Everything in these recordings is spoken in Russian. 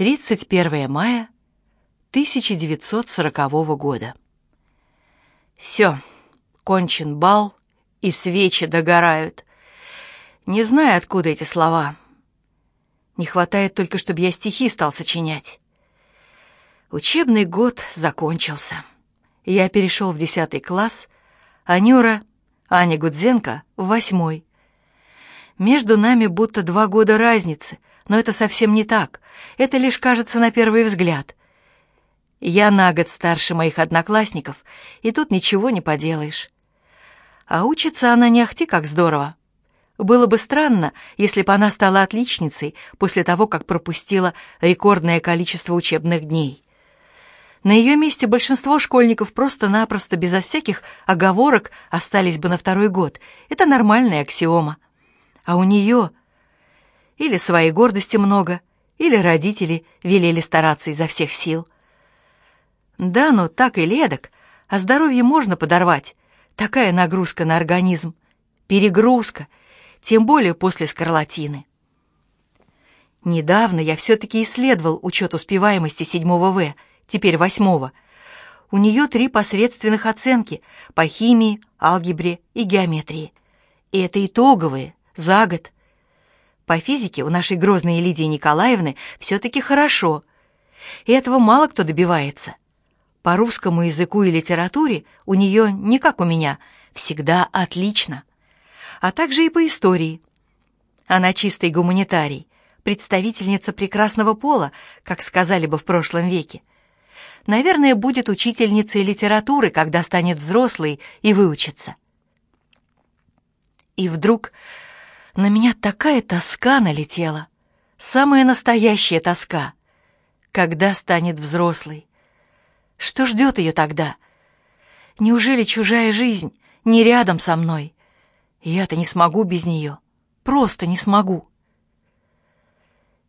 31 мая 1940 года. Все, кончен бал, и свечи догорают. Не знаю, откуда эти слова. Не хватает только, чтобы я стихи стал сочинять. Учебный год закончился. Я перешел в десятый класс, а Нюра, Аня Гудзенко, в восьмой. Между нами будто два года разницы, но это совсем не так. Это лишь кажется на первый взгляд. Я на год старше моих одноклассников, и тут ничего не поделаешь. А учится она не ахти как здорово. Было бы странно, если бы она стала отличницей после того, как пропустила рекордное количество учебных дней. На ее месте большинство школьников просто-напросто, безо всяких оговорок, остались бы на второй год. Это нормальная аксиома. А у нее или своей гордости много, или родители велели стараться изо всех сил. Да, но так и ледок, а здоровье можно подорвать. Такая нагрузка на организм. Перегрузка, тем более после скарлатины. Недавно я все-таки исследовал учет успеваемости седьмого В, теперь восьмого. У нее три посредственных оценки по химии, алгебре и геометрии. И это итоговые, за год. По физике у нашей грозной Лидии Николаевны все-таки хорошо. И этого мало кто добивается. По русскому языку и литературе у нее, не как у меня, всегда отлично. А также и по истории. Она чистый гуманитарий, представительница прекрасного пола, как сказали бы в прошлом веке. Наверное, будет учительницей литературы, когда станет взрослой и выучится. И вдруг на меня такая тоска налетела. Самая настоящая тоска. Когда станет взрослой? Что ждет ее тогда? Неужели чужая жизнь не рядом со мной? Я-то не смогу без нее. Просто не смогу.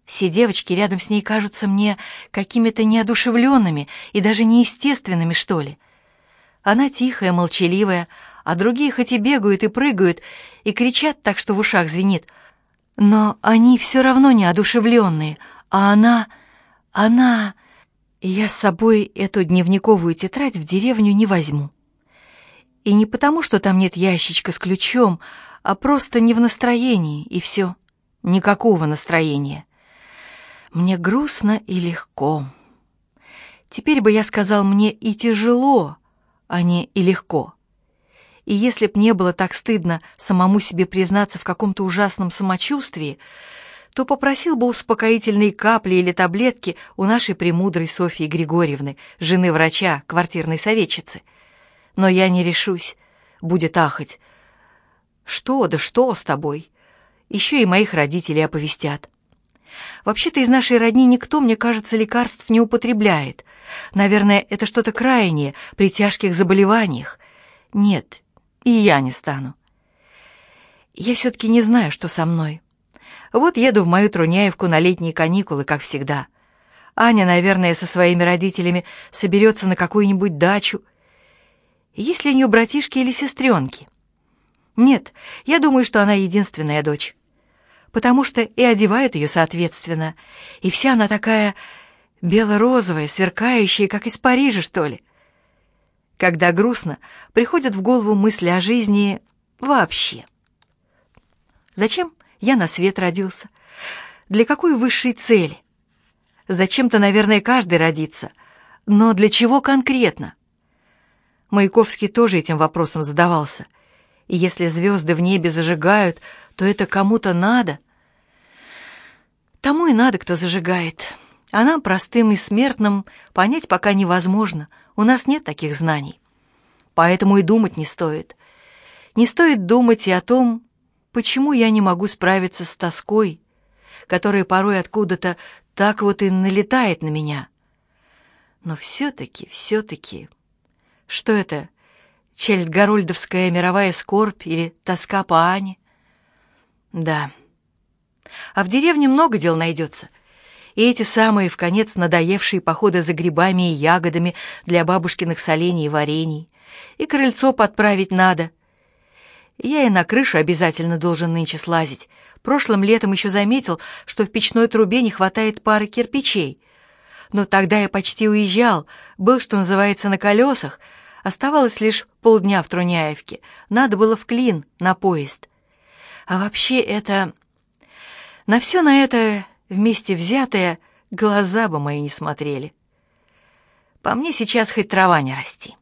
Все девочки рядом с ней кажутся мне какими-то неодушевленными и даже неестественными, что ли. Она тихая, молчаливая, а другие хоть и бегают и прыгают, и кричат так, что в ушах звенит, но они все равно неодушевленные, а она... она... Я с собой эту дневниковую тетрадь в деревню не возьму. И не потому, что там нет ящичка с ключом, а просто не в настроении, и все. Никакого настроения. Мне грустно и легко. Теперь бы я сказал мне и тяжело, а не и легко. И если б не было так стыдно самому себе признаться в каком-то ужасном самочувствии, то попросил бы успокоительные капли или таблетки у нашей премудрой Софьи Григорьевны, жены врача, квартирной советчицы. Но я не решусь, будет ахать. Что, да что с тобой? Еще и моих родителей оповестят. Вообще-то из нашей родни никто, мне кажется, лекарств не употребляет. Наверное, это что-то крайнее при тяжких заболеваниях. Нет, и я не стану. Я все-таки не знаю, что со мной. Вот еду в мою Труняевку на летние каникулы, как всегда. Аня, наверное, со своими родителями соберется на какую-нибудь дачу. Есть ли у нее братишки или сестренки? Нет, я думаю, что она единственная дочь. Потому что и одевают ее соответственно. И вся она такая бело-розовая, сверкающая, как из Парижа, что ли. Когда грустно, приходят в голову мысли о жизни вообще. Зачем я на свет родился? Для какой высшей цели? Зачем-то, наверное, каждый родится. Но для чего конкретно? Маяковский тоже этим вопросом задавался. И если звезды в небе зажигают, то это кому-то надо. Тому и надо, кто зажигает. А нам, простым и смертным, понять пока невозможно. У нас нет таких знаний. Поэтому и думать не стоит. Не стоит думать и о том, почему я не могу справиться с тоской, которая порой откуда-то так вот и налетает на меня. Но все-таки, все-таки... Что это? Чельдгарульдовская мировая скорбь или тоска по Ане? Да. А в деревне много дел найдется — и эти самые в конец надоевшие походы за грибами и ягодами для бабушкиных солений и варений, и крыльцо подправить надо. Я и на крышу обязательно должен нынче слазить. Прошлым летом еще заметил, что в печной трубе не хватает пары кирпичей. Но тогда я почти уезжал, был, что называется, на колесах. Оставалось лишь полдня в Труняевке. Надо было в Клин, на поезд. А вообще это... На все на это вместе взятое глаза бы мои не смотрели. По мне сейчас хоть трава не расти.